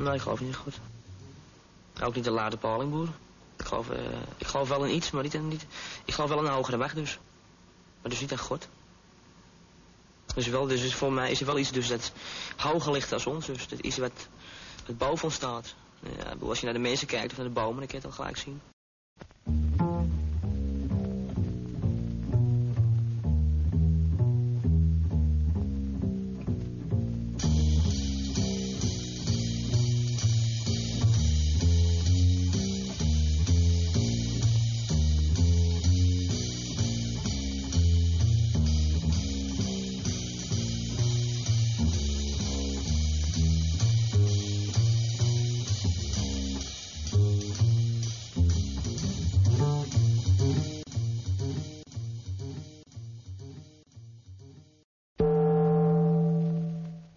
Nee, ik geloof niet in God. Ook niet de lade palingboer. Ik geloof, uh, ik geloof wel in iets, maar niet, in, niet... Ik geloof wel in een hogere weg, dus. Maar dus niet in God. Dus, wel, dus voor mij is er wel iets dus dat hoger ligt als ons. Dus dat is wat, wat boven ons staat. Ja, als je naar de mensen kijkt of naar de bomen, dan kun je het al gelijk zien.